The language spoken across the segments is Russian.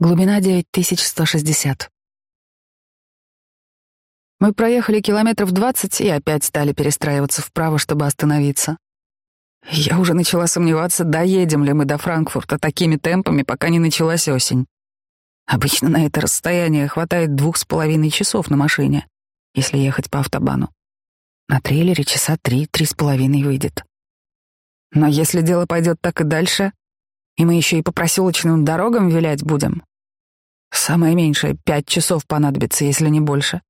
Глубина 9160. Мы проехали километров двадцать и опять стали перестраиваться вправо, чтобы остановиться. Я уже начала сомневаться, доедем ли мы до Франкфурта такими темпами, пока не началась осень. Обычно на это расстояние хватает двух с половиной часов на машине, если ехать по автобану. На трейлере часа три-три с половиной выйдет. Но если дело пойдет так и дальше, и мы еще и по проселочным дорогам вилять будем, Самое меньшее — пять часов понадобится, если не больше.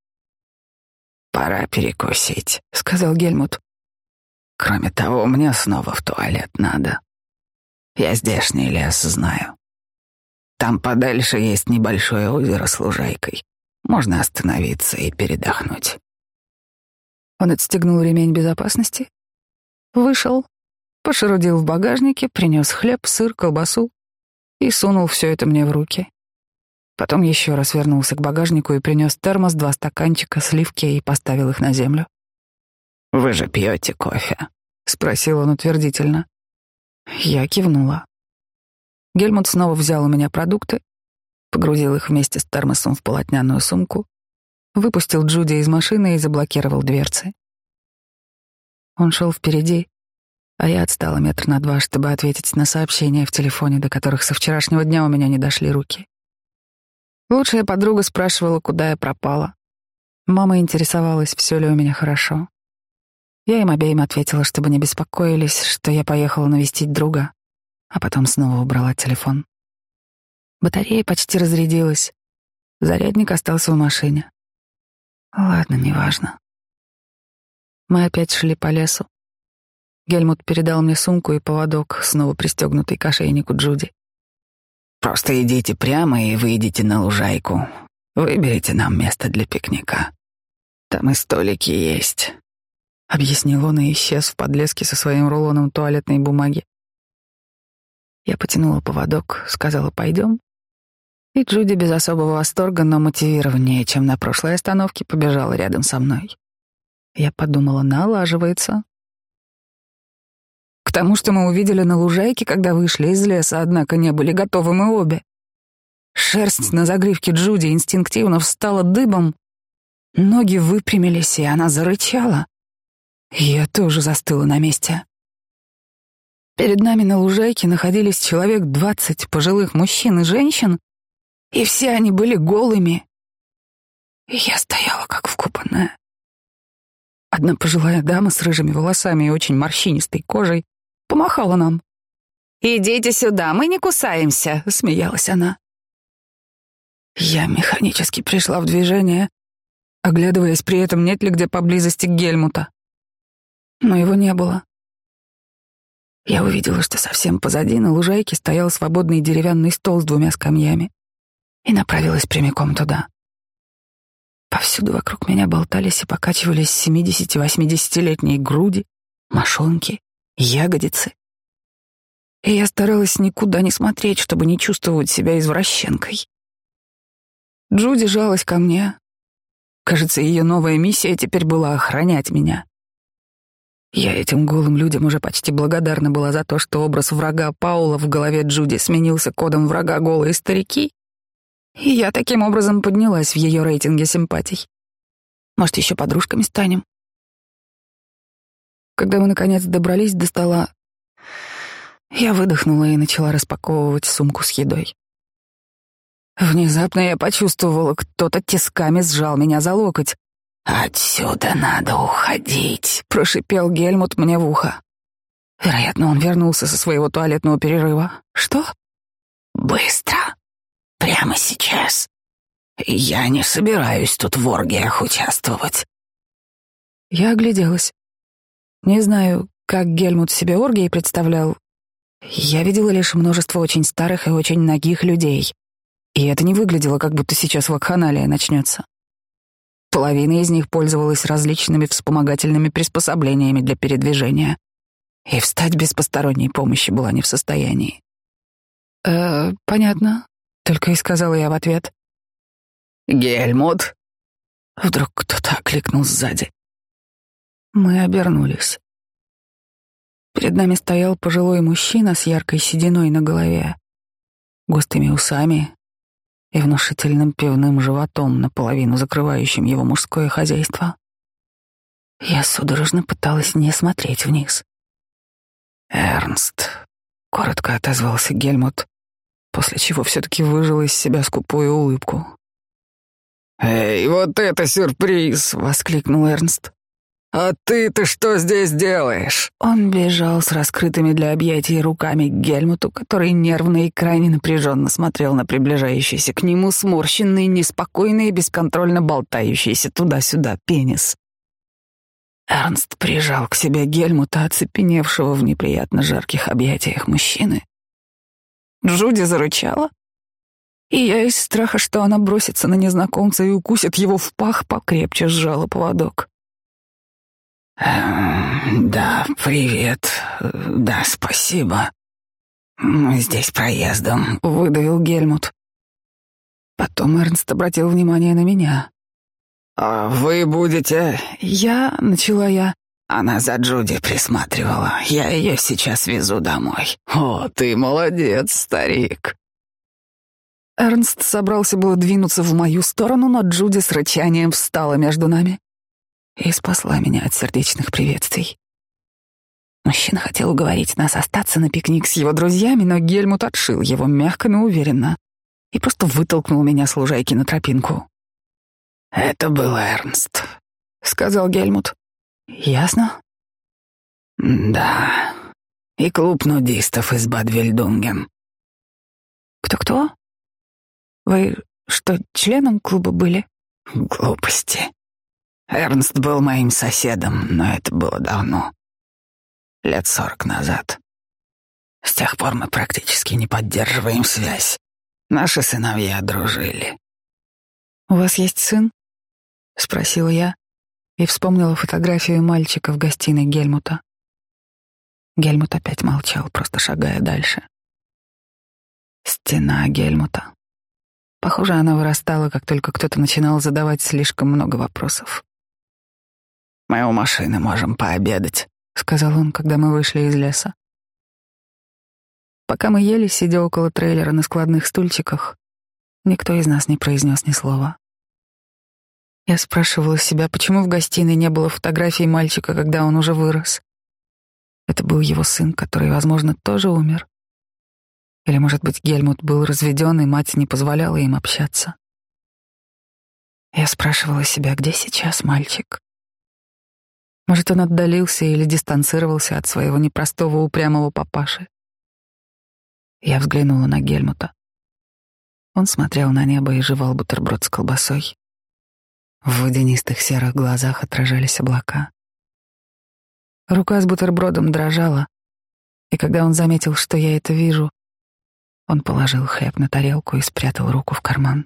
«Пора перекусить», — сказал Гельмут. «Кроме того, мне снова в туалет надо. Я здешний лес знаю. Там подальше есть небольшое озеро с лужайкой. Можно остановиться и передохнуть». Он отстегнул ремень безопасности, вышел, пошарудил в багажнике, принес хлеб, сыр, колбасу и сунул все это мне в руки. Потом еще раз вернулся к багажнику и принес термос, два стаканчика, сливки и поставил их на землю. «Вы же пьете кофе?» — спросил он утвердительно. Я кивнула. Гельмут снова взял у меня продукты, погрузил их вместе с термосом в полотняную сумку, выпустил Джуди из машины и заблокировал дверцы. Он шел впереди, а я отстала метр на два, чтобы ответить на сообщения в телефоне, до которых со вчерашнего дня у меня не дошли руки. Лучшая подруга спрашивала, куда я пропала. Мама интересовалась, все ли у меня хорошо. Я им обеим ответила, чтобы не беспокоились, что я поехала навестить друга, а потом снова убрала телефон. Батарея почти разрядилась. Зарядник остался в машине. Ладно, неважно. Мы опять шли по лесу. Гельмут передал мне сумку и поводок, снова пристегнутый к ошейнику Джуди. Просто идите прямо и выйдите на лужайку. Выберите нам место для пикника. Там и столики есть. Объяснил он и исчез в подлеске со своим рулоном туалетной бумаги. Я потянула поводок, сказала «пойдем». И Джуди без особого восторга, но мотивированнее, чем на прошлой остановке, побежала рядом со мной. Я подумала, налаживается. К тому, что мы увидели на лужайке, когда вышли из леса, однако не были готовы мы обе. Шерсть на загривке Джуди инстинктивно встала дыбом. Ноги выпрямились, и она зарычала. Я тоже застыла на месте. Перед нами на лужайке находились человек двадцать пожилых мужчин и женщин, и все они были голыми. И я стояла как вкопанная. Одна пожилая дама с рыжими волосами и очень морщинистой кожей помахала нам. «Идите сюда, мы не кусаемся», — смеялась она. Я механически пришла в движение, оглядываясь при этом, нет ли где поблизости Гельмута. Но его не было. Я увидела, что совсем позади на лужайке стоял свободный деревянный стол с двумя скамьями и направилась прямиком туда. Повсюду вокруг меня болтались и покачивались семидесяти-восьмидесятилетние груди, мошонки, ягодицы. И я старалась никуда не смотреть, чтобы не чувствовать себя извращенкой. Джуди жалась ко мне. Кажется, ее новая миссия теперь была охранять меня. Я этим голым людям уже почти благодарна была за то, что образ врага Паула в голове Джуди сменился кодом врага голые старики, и я таким образом поднялась в ее рейтинге симпатий. Может, еще подружками станем? Когда мы, наконец, добрались до стола, я выдохнула и начала распаковывать сумку с едой. Внезапно я почувствовала, кто-то тисками сжал меня за локоть. «Отсюда надо уходить», — прошипел Гельмут мне в ухо. Вероятно, он вернулся со своего туалетного перерыва. «Что?» «Быстро. Прямо сейчас. Я не собираюсь тут в оргиях участвовать». Я огляделась. Не знаю, как Гельмут себе оргии представлял. Я видела лишь множество очень старых и очень ногих людей. И это не выглядело, как будто сейчас вакханалия начнется. Половина из них пользовалась различными вспомогательными приспособлениями для передвижения. И встать без посторонней помощи была не в состоянии. «Э, понятно», — только и сказала я в ответ. «Гельмут!» Вдруг кто-то окликнул сзади. Мы обернулись. Перед нами стоял пожилой мужчина с яркой сединой на голове, густыми усами, и внушительным пивным животом, наполовину закрывающим его мужское хозяйство. Я судорожно пыталась не смотреть вниз. «Эрнст», — коротко отозвался Гельмут, после чего все-таки выжил из себя скупую улыбку. «Эй, вот это сюрприз!» — воскликнул Эрнст. «А ты-то что здесь делаешь?» Он бежал с раскрытыми для объятий руками к Гельмуту, который нервно и крайне напряженно смотрел на приближающийся к нему сморщенный, неспокойный и бесконтрольно болтающийся туда-сюда пенис. Эрнст прижал к себе Гельмута, оцепеневшего в неприятно жарких объятиях мужчины. Джуди зарычала, и я из страха, что она бросится на незнакомца и укусит его в пах, покрепче сжала поводок. Эм, «Да, привет. Да, спасибо. Мы здесь проездом», — выдавил Гельмут. Потом Эрнст обратил внимание на меня. «А вы будете...» «Я...» — начала я. Она за Джуди присматривала. Я ее сейчас везу домой. «О, ты молодец, старик!» Эрнст собрался было двинуться в мою сторону, но Джуди с рычанием встала между нами и спасла меня от сердечных приветствий. Мужчина хотел уговорить нас остаться на пикник с его друзьями, но Гельмут отшил его мягко, но уверенно и просто вытолкнул меня с лужайки на тропинку. «Это был Эрнст», — сказал Гельмут. «Ясно?» «Да, и клуб нудистов из Бадвельдунген». «Кто-кто? Вы что, членом клуба были?» «Глупости. Эрнст был моим соседом, но это было давно. Лет сорок назад. С тех пор мы практически не поддерживаем связь. Наши сыновья дружили. «У вас есть сын?» — спросила я и вспомнила фотографию мальчика в гостиной Гельмута. Гельмут опять молчал, просто шагая дальше. Стена Гельмута. Похоже, она вырастала, как только кто-то начинал задавать слишком много вопросов. «Мы у машины можем пообедать», — сказал он, когда мы вышли из леса. Пока мы ели, сидя около трейлера на складных стульчиках, никто из нас не произнес ни слова. Я спрашивала себя, почему в гостиной не было фотографий мальчика, когда он уже вырос. Это был его сын, который, возможно, тоже умер. Или, может быть, Гельмут был разведен, и мать не позволяла им общаться. Я спрашивала себя, где сейчас мальчик? Может, он отдалился или дистанцировался от своего непростого упрямого папаши. Я взглянула на Гельмута. Он смотрел на небо и жевал бутерброд с колбасой. В водянистых серых глазах отражались облака. Рука с бутербродом дрожала, и когда он заметил, что я это вижу, он положил хлеб на тарелку и спрятал руку в карман.